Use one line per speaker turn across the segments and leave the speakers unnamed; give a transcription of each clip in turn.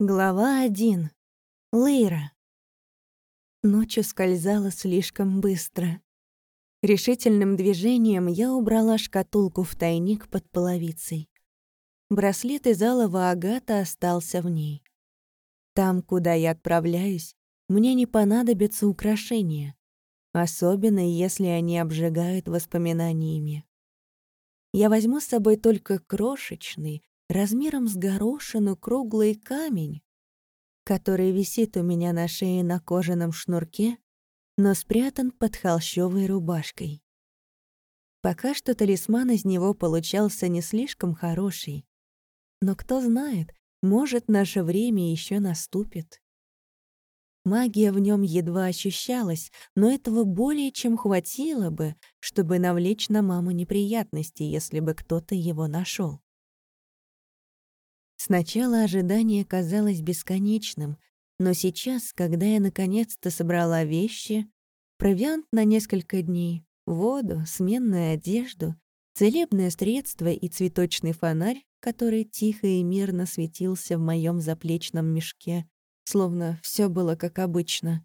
Глава 1. Лейра. Ночью скользала слишком быстро. Решительным движением я убрала шкатулку в тайник под половицей. Браслет из алого агата остался в ней. Там, куда я отправляюсь, мне не понадобятся украшения, особенно если они обжигают воспоминаниями. Я возьму с собой только крошечный, размером с горошину круглый камень, который висит у меня на шее на кожаном шнурке, но спрятан под холщовой рубашкой. Пока что талисман из него получался не слишком хороший. Но кто знает, может, наше время еще наступит. Магия в нем едва ощущалась, но этого более чем хватило бы, чтобы навлечь на маму неприятности, если бы кто-то его нашел. Сначала ожидание казалось бесконечным, но сейчас, когда я наконец-то собрала вещи, провиант на несколько дней, воду, сменную одежду, целебное средство и цветочный фонарь, который тихо и мирно светился в моем заплечном мешке, словно все было как обычно.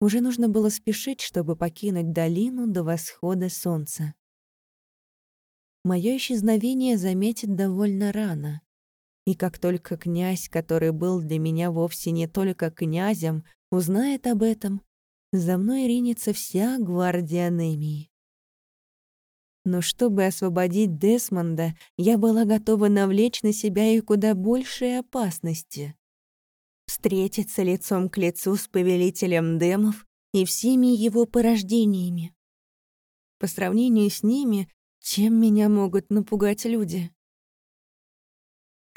Уже нужно было спешить, чтобы покинуть долину до восхода солнца. Моё исчезновение заметит довольно рано. И как только князь, который был для меня вовсе не только князем, узнает об этом, за мной ринется вся гвардия Немии. Но чтобы освободить Десмонда, я была готова навлечь на себя и куда большие опасности. Встретиться лицом к лицу с повелителем демов и всеми его порождениями. По сравнению с ними, чем меня могут напугать люди?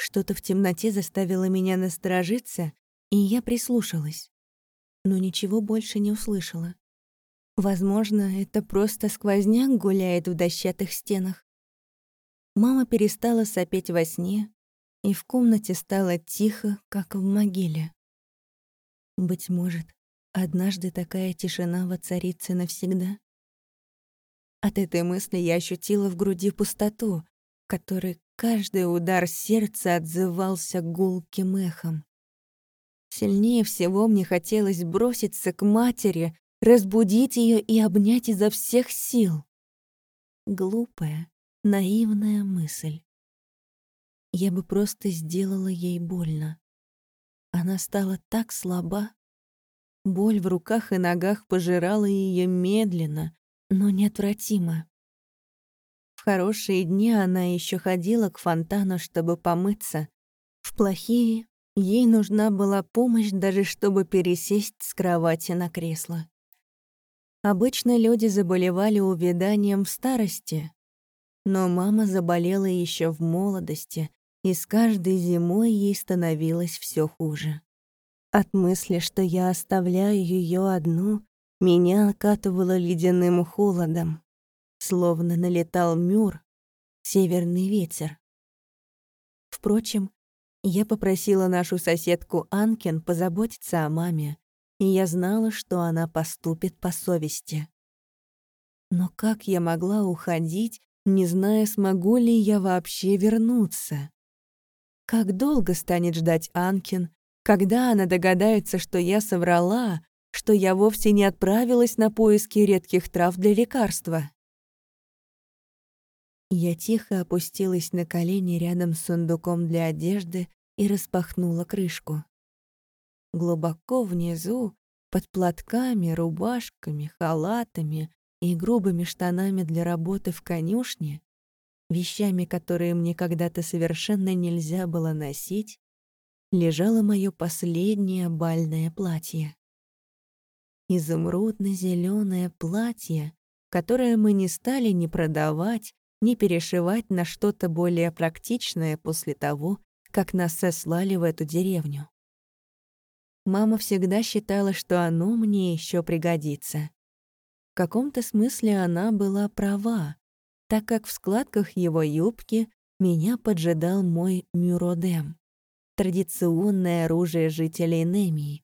Что-то в темноте заставило меня насторожиться, и я прислушалась. Но ничего больше не услышала. Возможно, это просто сквозняк гуляет в дощатых стенах. Мама перестала сопеть во сне, и в комнате стало тихо, как в могиле. Быть может, однажды такая тишина воцарится навсегда? От этой мысли я ощутила в груди пустоту, которой Каждый удар сердца отзывался гулким эхом. Сильнее всего мне хотелось броситься к матери, разбудить ее и обнять изо всех сил. Глупая, наивная мысль. Я бы просто сделала ей больно. Она стала так слаба. Боль в руках и ногах пожирала ее медленно, но неотвратимо. В хорошие дни она еще ходила к фонтану, чтобы помыться. В плохие ей нужна была помощь даже чтобы пересесть с кровати на кресло. Обычно люди заболевали увяданием в старости, но мама заболела еще в молодости, и с каждой зимой ей становилось все хуже. От мысли, что я оставляю ее одну, меня окатывало ледяным холодом словно налетал мюр, северный ветер. Впрочем, я попросила нашу соседку Анкен позаботиться о маме, и я знала, что она поступит по совести. Но как я могла уходить, не зная, смогу ли я вообще вернуться? Как долго станет ждать Анкин, когда она догадается, что я соврала, что я вовсе не отправилась на поиски редких трав для лекарства? Я тихо опустилась на колени рядом с сундуком для одежды и распахнула крышку. Глубоко внизу, под платками, рубашками, халатами и грубыми штанами для работы в конюшне, вещами, которые мне когда-то совершенно нельзя было носить, лежало мое последнее бальное платье. изумрудно зеленое платье, которое мы не стали ни продавать, не перешивать на что-то более практичное после того, как нас сослали в эту деревню. Мама всегда считала, что оно мне еще пригодится. В каком-то смысле она была права, так как в складках его юбки меня поджидал мой мюродем, традиционное оружие жителей Немии,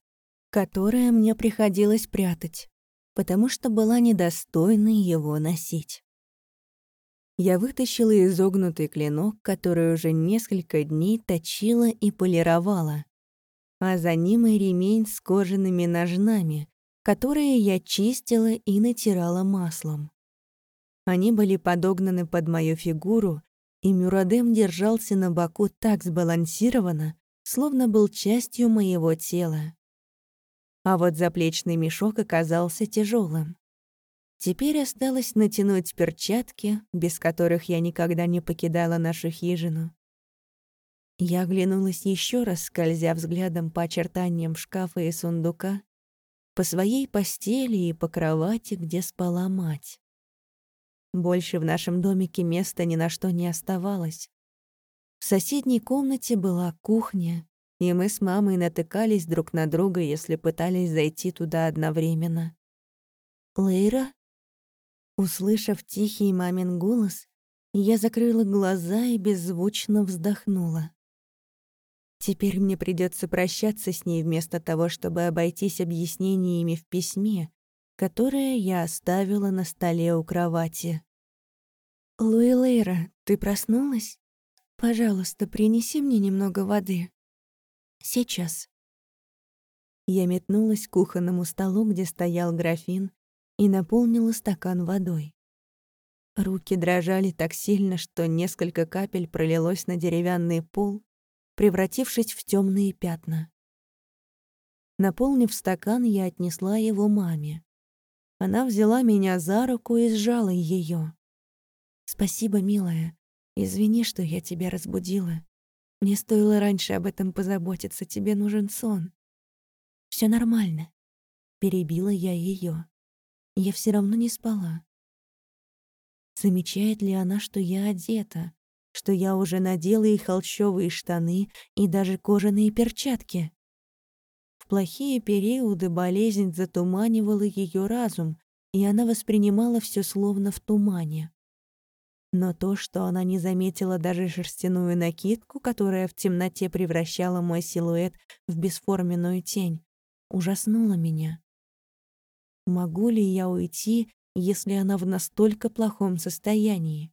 которое мне приходилось прятать, потому что была недостойна его носить. Я вытащила изогнутый клинок, который уже несколько дней точила и полировала. а за ним и ремень с кожаными ножнами, которые я чистила и натирала маслом. Они были подогнаны под мою фигуру, и Мюрадем держался на боку так сбалансированно, словно был частью моего тела. А вот заплечный мешок оказался тяжелым. Теперь осталось натянуть перчатки, без которых я никогда не покидала нашу хижину. Я оглянулась еще раз, скользя взглядом по очертаниям шкафа и сундука, по своей постели и по кровати, где спала мать. Больше в нашем домике места ни на что не оставалось. В соседней комнате была кухня, и мы с мамой натыкались друг на друга, если пытались зайти туда одновременно. «Лейра?» Услышав тихий мамин голос, я закрыла глаза и беззвучно вздохнула. Теперь мне придется прощаться с ней вместо того, чтобы обойтись объяснениями в письме, которое я оставила на столе у кровати. «Луи Лейра, ты проснулась? Пожалуйста, принеси мне немного воды. Сейчас». Я метнулась к кухонному столу, где стоял графин, и наполнила стакан водой. Руки дрожали так сильно, что несколько капель пролилось на деревянный пол, превратившись в темные пятна. Наполнив стакан, я отнесла его маме. Она взяла меня за руку и сжала ее. «Спасибо, милая. Извини, что я тебя разбудила. Мне стоило раньше об этом позаботиться. Тебе нужен сон». Все нормально», — перебила я ее. Я все равно не спала. Замечает ли она, что я одета, что я уже надела и холщовые штаны, и даже кожаные перчатки? В плохие периоды болезнь затуманивала ее разум, и она воспринимала все словно в тумане. Но то, что она не заметила даже шерстяную накидку, которая в темноте превращала мой силуэт в бесформенную тень, ужаснуло меня. Могу ли я уйти, если она в настолько плохом состоянии?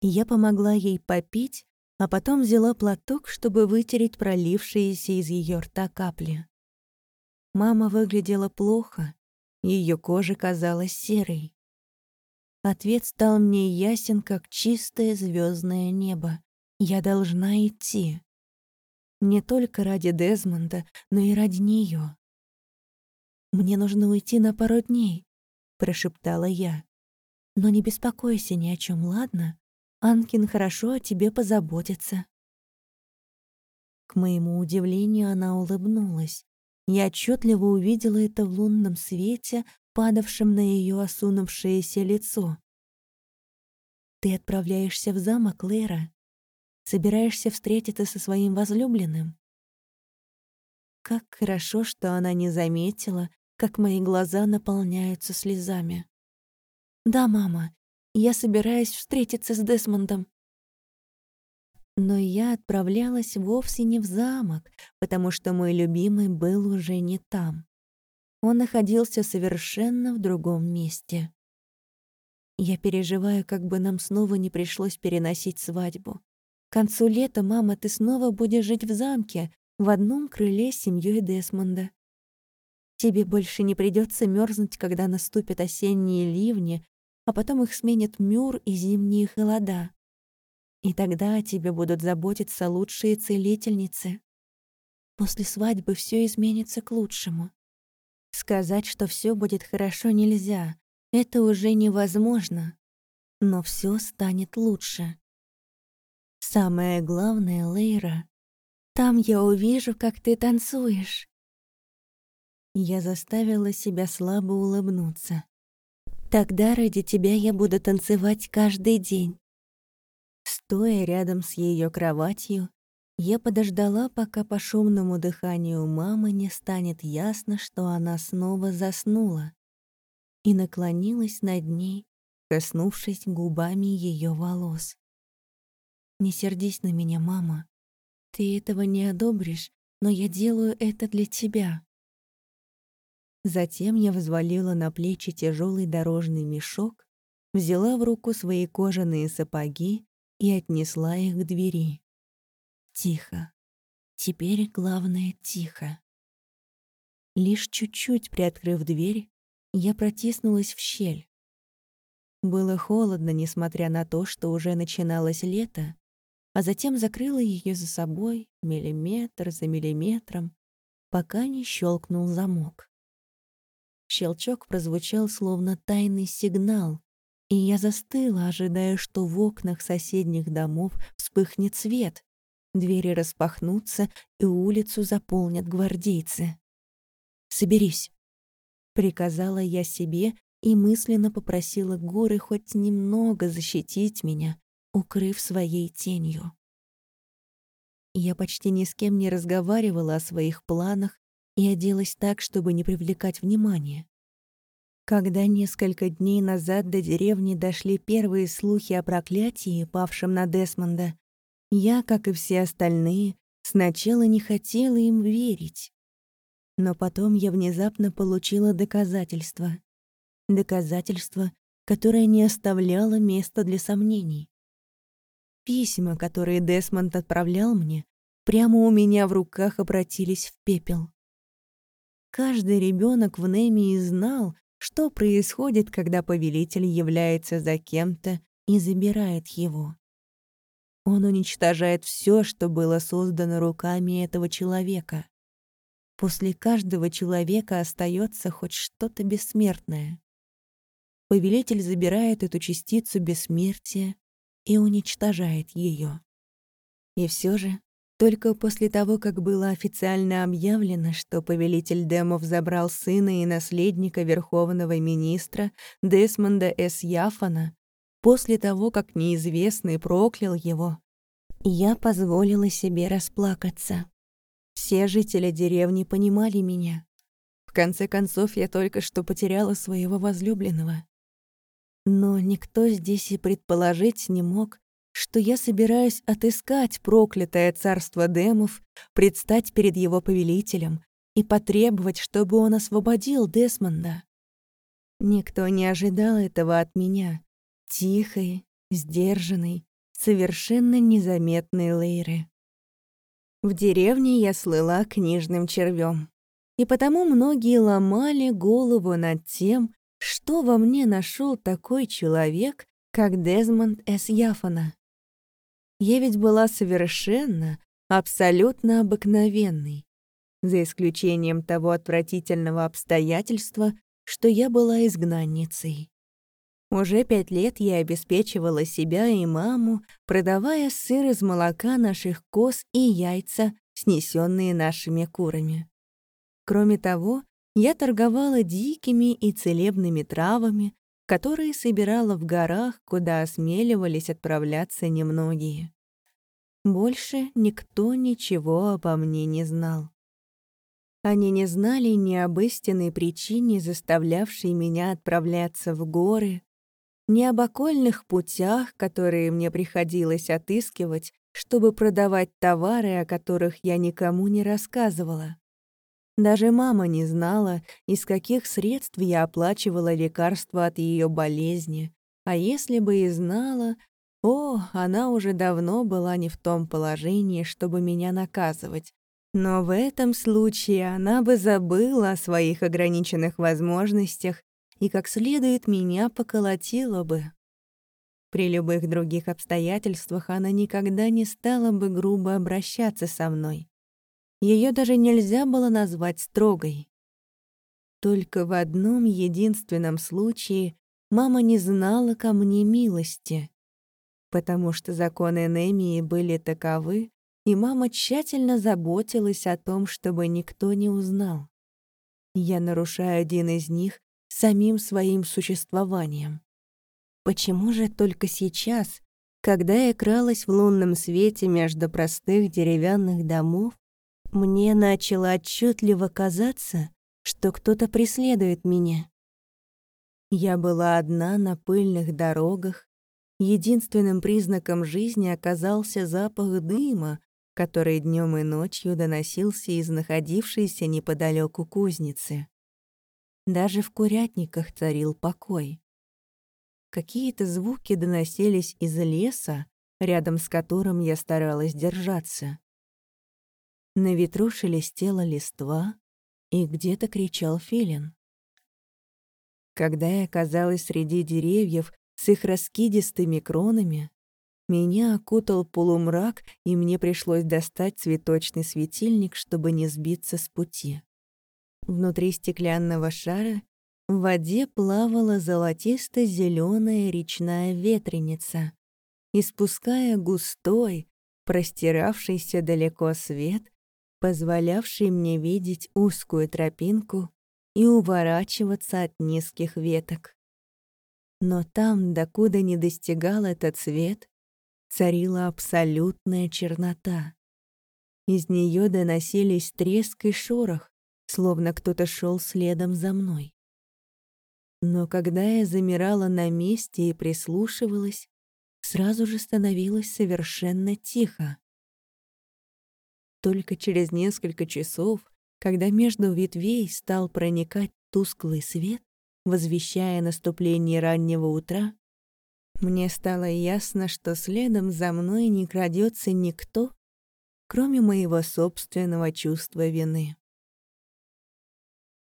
Я помогла ей попить, а потом взяла платок, чтобы вытереть пролившиеся из ее рта капли. Мама выглядела плохо, ее кожа казалась серой. Ответ стал мне ясен, как чистое звездное небо. Я должна идти. Не только ради Дезмонда, но и ради нее. «Мне нужно уйти на пару дней», — прошептала я. «Но не беспокойся ни о чем, ладно? Анкин хорошо о тебе позаботится». К моему удивлению, она улыбнулась. Я отчетливо увидела это в лунном свете, падавшем на ее осунувшееся лицо. «Ты отправляешься в замок, Лейра? Собираешься встретиться со своим возлюбленным?» Как хорошо, что она не заметила, как мои глаза наполняются слезами. «Да, мама, я собираюсь встретиться с Десмондом». Но я отправлялась вовсе не в замок, потому что мой любимый был уже не там. Он находился совершенно в другом месте. Я переживаю, как бы нам снова не пришлось переносить свадьбу. К концу лета, мама, ты снова будешь жить в замке, в одном крыле с семьей Десмонда. Тебе больше не придется мерзнуть, когда наступят осенние ливни, а потом их сменят мюр и зимние холода. И тогда о тебе будут заботиться лучшие целительницы. После свадьбы все изменится к лучшему. Сказать, что все будет хорошо, нельзя. Это уже невозможно. Но все станет лучше. Самое главное, Лейра, там я увижу, как ты танцуешь. Я заставила себя слабо улыбнуться. Тогда ради тебя я буду танцевать каждый день. Стоя рядом с ее кроватью, я подождала, пока по шумному дыханию мамы не станет ясно, что она снова заснула, и наклонилась над ней, коснувшись губами ее волос. «Не сердись на меня, мама. Ты этого не одобришь, но я делаю это для тебя». Затем я взвалила на плечи тяжелый дорожный мешок, взяла в руку свои кожаные сапоги и отнесла их к двери. Тихо, Теперь главное — тихо. Лишь чуть-чуть приоткрыв дверь, я протиснулась в щель. Было холодно, несмотря на то, что уже начиналось лето, а затем закрыла ее за собой миллиметр за миллиметром, пока не щелкнул замок. Щелчок прозвучал словно тайный сигнал, и я застыла, ожидая, что в окнах соседних домов вспыхнет свет, двери распахнутся и улицу заполнят гвардейцы. «Соберись», — приказала я себе и мысленно попросила горы хоть немного защитить меня, укрыв своей тенью. Я почти ни с кем не разговаривала о своих планах и оделась так, чтобы не привлекать внимания. Когда несколько дней назад до деревни дошли первые слухи о проклятии, павшем на Десмонда, я, как и все остальные, сначала не хотела им верить. Но потом я внезапно получила доказательство. Доказательство, которое не оставляло места для сомнений. Письма, которые Десмонд отправлял мне, прямо у меня в руках обратились в пепел. Каждый ребенок в Немии знал, что происходит, когда повелитель является за кем-то и забирает его. Он уничтожает все, что было создано руками этого человека. После каждого человека остается хоть что-то бессмертное. Повелитель забирает эту частицу бессмертия и уничтожает ее. И все же, только после того, как было официально объявлено, что повелитель Демов забрал сына и наследника верховного министра Десмонда С. Яфана, после того, как неизвестный проклял его, я позволила себе расплакаться. Все жители деревни понимали меня. В конце концов, я только что потеряла своего возлюбленного. Но никто здесь и предположить не мог, что я собираюсь отыскать проклятое царство демов, предстать перед его повелителем и потребовать, чтобы он освободил Десмонда. Никто не ожидал этого от меня, тихой, сдержанной, совершенно незаметной Лейры. В деревне я слыла книжным червем, и потому многие ломали голову над тем, что во мне нашел такой человек, как Дезмонд С. Яфана? Я ведь была совершенно, абсолютно обыкновенной, за исключением того отвратительного обстоятельства, что я была изгнанницей. Уже пять лет я обеспечивала себя и маму, продавая сыр из молока наших коз и яйца, снесенные нашими курами. Кроме того, я торговала дикими и целебными травами, которые собирала в горах, куда осмеливались отправляться немногие. Больше никто ничего обо мне не знал. Они не знали ни об истинной причине, заставлявшей меня отправляться в горы, ни об окольных путях, которые мне приходилось отыскивать, чтобы продавать товары, о которых я никому не рассказывала. Даже мама не знала, из каких средств я оплачивала лекарства от ее болезни. А если бы и знала, о, она уже давно была не в том положении, чтобы меня наказывать. Но в этом случае она бы забыла о своих ограниченных возможностях и как следует меня поколотила бы. При любых других обстоятельствах она никогда не стала бы грубо обращаться со мной. Ее даже нельзя было назвать строгой. Только в одном единственном случае мама не знала ко мне милости, потому что законы Немии были таковы, и мама тщательно заботилась о том, чтобы никто не узнал. Я нарушаю один из них самим своим существованием. Почему же только сейчас, когда я кралась в лунном свете между простых деревянных домов, мне начало отчетливо казаться, что кто-то преследует меня. Я была одна на пыльных дорогах. Единственным признаком жизни оказался запах дыма, который днем и ночью доносился из находившейся неподалеку кузницы. Даже в курятниках царил покой. Какие-то звуки доносились из леса, рядом с которым я старалась держаться. На ветру шелестела листва, и где-то кричал филин. Когда я оказалась среди деревьев с их раскидистыми кронами, меня окутал полумрак, и мне пришлось достать цветочный светильник, чтобы не сбиться с пути. Внутри стеклянного шара в воде плавала золотисто зеленая речная ветреница, испуская густой, простиравшийся далеко свет, позволявший мне видеть узкую тропинку и уворачиваться от низких веток. Но там, докуда не достигал этот свет, царила абсолютная чернота. Из нее доносились треск и шорох, словно кто-то шел следом за мной. Но когда я замирала на месте и прислушивалась, сразу же становилось совершенно тихо. Только через несколько часов, когда между ветвей стал проникать тусклый свет, возвещая наступление раннего утра, мне стало ясно, что следом за мной не крадется никто, кроме моего собственного чувства вины.